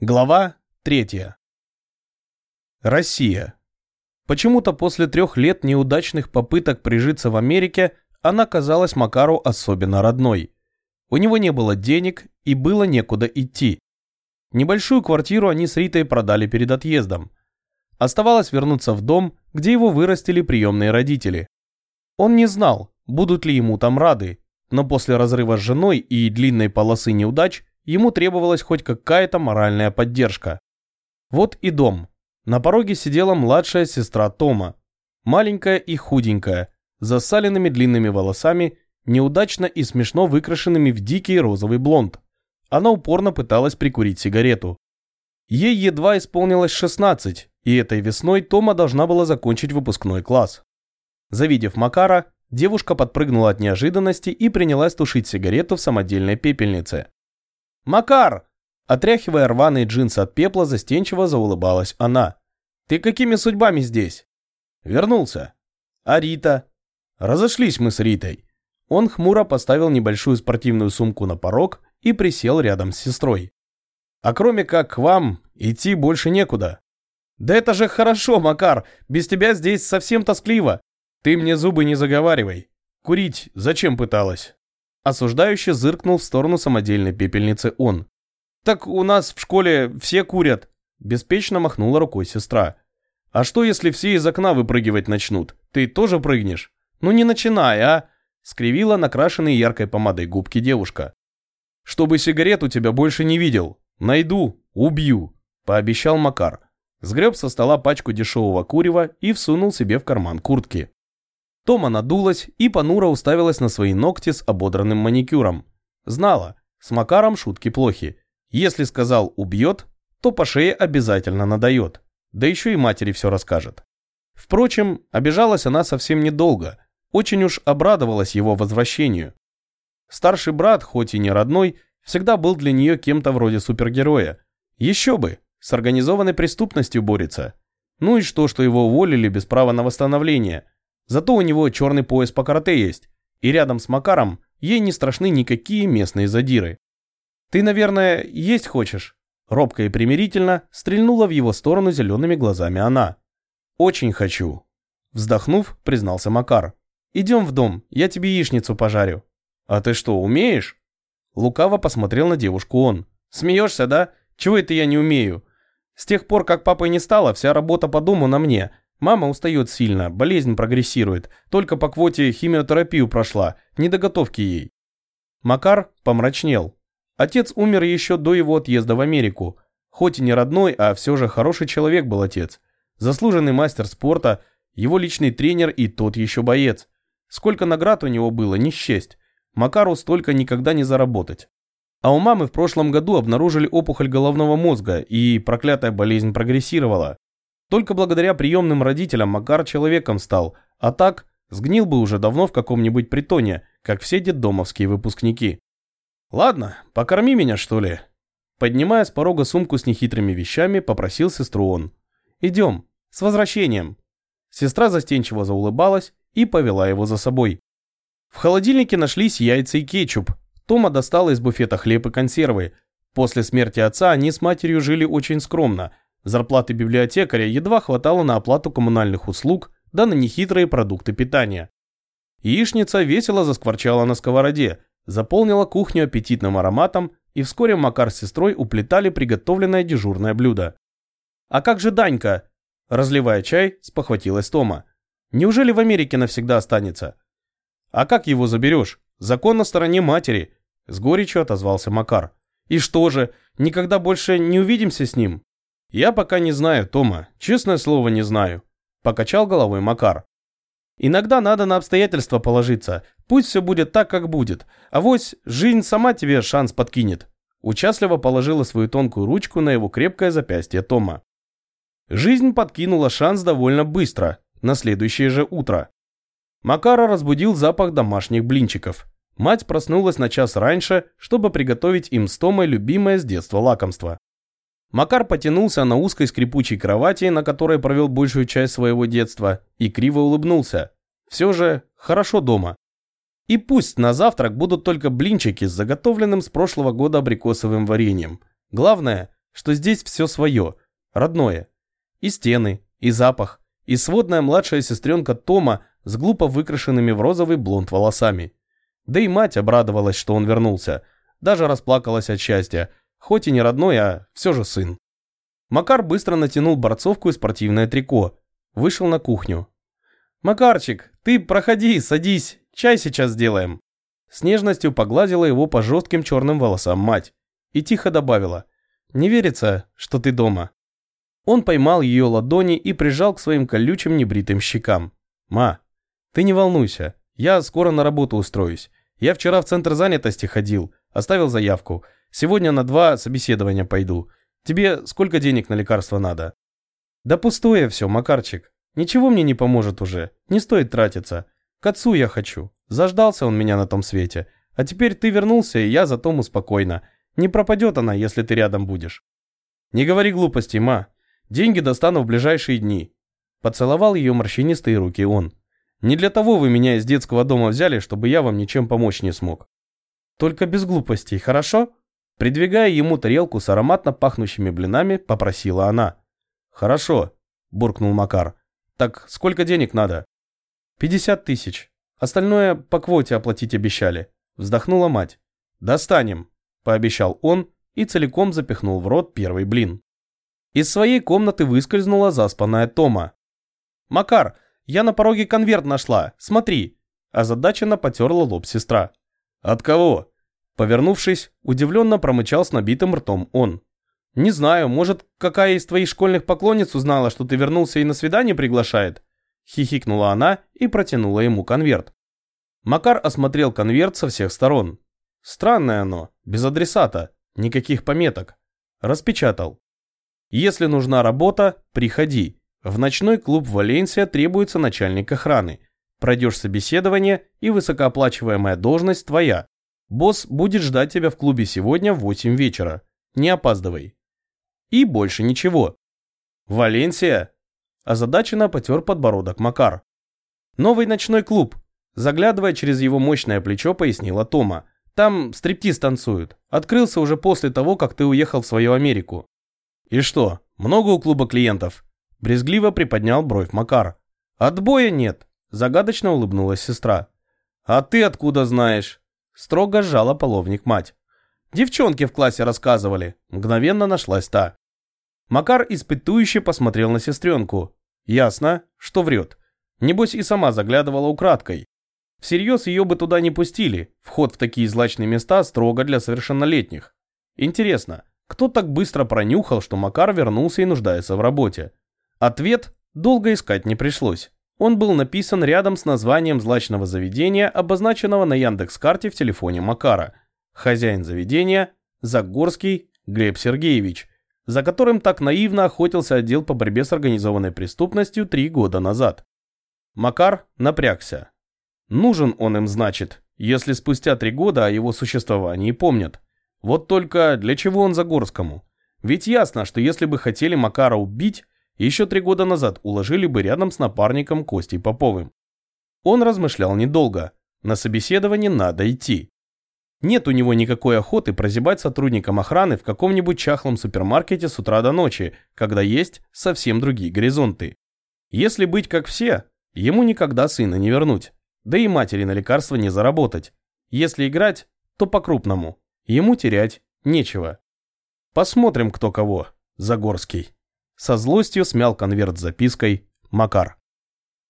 Глава 3. Россия. Почему-то после трех лет неудачных попыток прижиться в Америке она казалась Макару особенно родной. У него не было денег и было некуда идти. Небольшую квартиру они с Ритой продали перед отъездом. Оставалось вернуться в дом, где его вырастили приемные родители. Он не знал, будут ли ему там рады, но после разрыва с женой и длинной полосы неудач ему требовалась хоть какая-то моральная поддержка. Вот и дом. На пороге сидела младшая сестра Тома. Маленькая и худенькая, с засаленными длинными волосами, неудачно и смешно выкрашенными в дикий розовый блонд. Она упорно пыталась прикурить сигарету. Ей едва исполнилось 16, и этой весной Тома должна была закончить выпускной класс. Завидев Макара, девушка подпрыгнула от неожиданности и принялась тушить сигарету в самодельной пепельнице. «Макар!» Отряхивая рваные джинсы от пепла, застенчиво заулыбалась она. «Ты какими судьбами здесь?» «Вернулся». «А Рита?» «Разошлись мы с Ритой». Он хмуро поставил небольшую спортивную сумку на порог и присел рядом с сестрой. «А кроме как к вам, идти больше некуда». «Да это же хорошо, Макар, без тебя здесь совсем тоскливо. Ты мне зубы не заговаривай. Курить зачем пыталась?» Осуждающе зыркнул в сторону самодельной пепельницы он. «Так у нас в школе все курят!» Беспечно махнула рукой сестра. «А что, если все из окна выпрыгивать начнут? Ты тоже прыгнешь?» «Ну не начинай, а!» Скривила накрашенные яркой помадой губки девушка. «Чтобы сигарет у тебя больше не видел. Найду, убью!» Пообещал Макар. Сгреб со стола пачку дешевого курева и всунул себе в карман куртки. Тома надулась и понуро уставилась на свои ногти с ободранным маникюром. Знала, с Макаром шутки плохи. Если сказал «убьет», то по шее обязательно надает. Да еще и матери все расскажет. Впрочем, обижалась она совсем недолго. Очень уж обрадовалась его возвращению. Старший брат, хоть и не родной, всегда был для нее кем-то вроде супергероя. Еще бы, с организованной преступностью борется. Ну и что, что его уволили без права на восстановление – Зато у него черный пояс по карате есть, и рядом с Макаром ей не страшны никакие местные задиры. «Ты, наверное, есть хочешь?» Робко и примирительно стрельнула в его сторону зелеными глазами она. «Очень хочу». Вздохнув, признался Макар. «Идем в дом, я тебе яичницу пожарю». «А ты что, умеешь?» Лукаво посмотрел на девушку он. «Смеешься, да? Чего это я не умею? С тех пор, как папы не стало, вся работа по дому на мне, Мама устает сильно, болезнь прогрессирует. Только по квоте химиотерапию прошла, недоготовки ей. Макар помрачнел. Отец умер еще до его отъезда в Америку. Хоть и не родной, а все же хороший человек был отец. Заслуженный мастер спорта, его личный тренер и тот еще боец. Сколько наград у него было, не счесть. Макару столько никогда не заработать. А у мамы в прошлом году обнаружили опухоль головного мозга, и проклятая болезнь прогрессировала. Только благодаря приемным родителям Макар человеком стал, а так сгнил бы уже давно в каком-нибудь притоне, как все детдомовские выпускники. «Ладно, покорми меня, что ли?» Поднимая с порога сумку с нехитрыми вещами, попросил сестру он. «Идем, с возвращением». Сестра застенчиво заулыбалась и повела его за собой. В холодильнике нашлись яйца и кетчуп. Тома достала из буфета хлеб и консервы. После смерти отца они с матерью жили очень скромно – Зарплаты библиотекаря едва хватало на оплату коммунальных услуг, да на нехитрые продукты питания. Яичница весело заскворчала на сковороде, заполнила кухню аппетитным ароматом, и вскоре Макар с сестрой уплетали приготовленное дежурное блюдо. «А как же Данька?» Разливая чай, спохватилась Тома. «Неужели в Америке навсегда останется?» «А как его заберешь? Закон на стороне матери», – с горечью отозвался Макар. «И что же, никогда больше не увидимся с ним?» «Я пока не знаю, Тома, честное слово не знаю», – покачал головой Макар. «Иногда надо на обстоятельства положиться, пусть все будет так, как будет, а вось жизнь сама тебе шанс подкинет». Участливо положила свою тонкую ручку на его крепкое запястье Тома. Жизнь подкинула шанс довольно быстро, на следующее же утро. Макара разбудил запах домашних блинчиков. Мать проснулась на час раньше, чтобы приготовить им с Томой любимое с детства лакомство. Макар потянулся на узкой скрипучей кровати, на которой провел большую часть своего детства, и криво улыбнулся. Все же хорошо дома. И пусть на завтрак будут только блинчики с заготовленным с прошлого года абрикосовым вареньем. Главное, что здесь все свое, родное. И стены, и запах, и сводная младшая сестренка Тома с глупо выкрашенными в розовый блонд волосами. Да и мать обрадовалась, что он вернулся. Даже расплакалась от счастья, хоть и не родной, а все же сын. Макар быстро натянул борцовку и спортивное трико. Вышел на кухню. «Макарчик, ты проходи, садись, чай сейчас сделаем». С нежностью погладила его по жестким черным волосам мать и тихо добавила «Не верится, что ты дома». Он поймал ее ладони и прижал к своим колючим небритым щекам. «Ма, ты не волнуйся, я скоро на работу устроюсь. Я вчера в центр занятости ходил, оставил заявку. Сегодня на два собеседования пойду. Тебе сколько денег на лекарства надо?» «Да пустое все, Макарчик. Ничего мне не поможет уже. Не стоит тратиться. К отцу я хочу. Заждался он меня на том свете. А теперь ты вернулся, и я за Тому спокойно. Не пропадет она, если ты рядом будешь. Не говори глупостей, ма. Деньги достану в ближайшие дни. Поцеловал ее морщинистые руки он. Не для того вы меня из детского дома взяли, чтобы я вам ничем помочь не смог. Только без глупостей, хорошо? Придвигая ему тарелку с ароматно пахнущими блинами, попросила она. «Хорошо», – буркнул Макар. «Так сколько денег надо?» «Пятьдесят тысяч. Остальное по квоте оплатить обещали», – вздохнула мать. «Достанем», – пообещал он и целиком запихнул в рот первый блин. Из своей комнаты выскользнула заспанная Тома. «Макар, я на пороге конверт нашла, смотри!» Озадаченно потерла лоб сестра. «От кого?» Повернувшись, удивленно промычал с набитым ртом он. «Не знаю, может, какая из твоих школьных поклонниц узнала, что ты вернулся и на свидание приглашает?» Хихикнула она и протянула ему конверт. Макар осмотрел конверт со всех сторон. Странное оно, без адресата, никаких пометок. Распечатал. Если нужна работа, приходи. В ночной клуб «Валенсия» требуется начальник охраны. Пройдешь собеседование, и высокооплачиваемая должность твоя. Босс будет ждать тебя в клубе сегодня в 8 вечера. Не опаздывай. И больше ничего. Валенсия? Озадаченно потер подбородок Макар. Новый ночной клуб. Заглядывая через его мощное плечо, пояснила Тома. Там стриптиз танцуют. Открылся уже после того, как ты уехал в свою Америку. И что, много у клуба клиентов? Брезгливо приподнял бровь Макар. Отбоя нет. Загадочно улыбнулась сестра. А ты откуда знаешь? Строго сжала половник мать. Девчонки в классе рассказывали. Мгновенно нашлась та. Макар испытующе посмотрел на сестренку. Ясно, что врет. Небось и сама заглядывала украдкой. Всерьез ее бы туда не пустили. Вход в такие злачные места строго для совершеннолетних. Интересно, кто так быстро пронюхал, что Макар вернулся и нуждается в работе? Ответ долго искать не пришлось. Он был написан рядом с названием злачного заведения, обозначенного на Яндекс-карте в телефоне Макара. Хозяин заведения – Загорский Глеб Сергеевич, за которым так наивно охотился отдел по борьбе с организованной преступностью три года назад. Макар напрягся. Нужен он им, значит, если спустя три года о его существовании помнят. Вот только для чего он Загорскому? Ведь ясно, что если бы хотели Макара убить, еще три года назад уложили бы рядом с напарником Костей Поповым. Он размышлял недолго. На собеседование надо идти. Нет у него никакой охоты прозябать сотрудникам охраны в каком-нибудь чахлом супермаркете с утра до ночи, когда есть совсем другие горизонты. Если быть как все, ему никогда сына не вернуть. Да и матери на лекарства не заработать. Если играть, то по-крупному. Ему терять нечего. Посмотрим, кто кого. Загорский. Со злостью смял конверт с запиской Макар.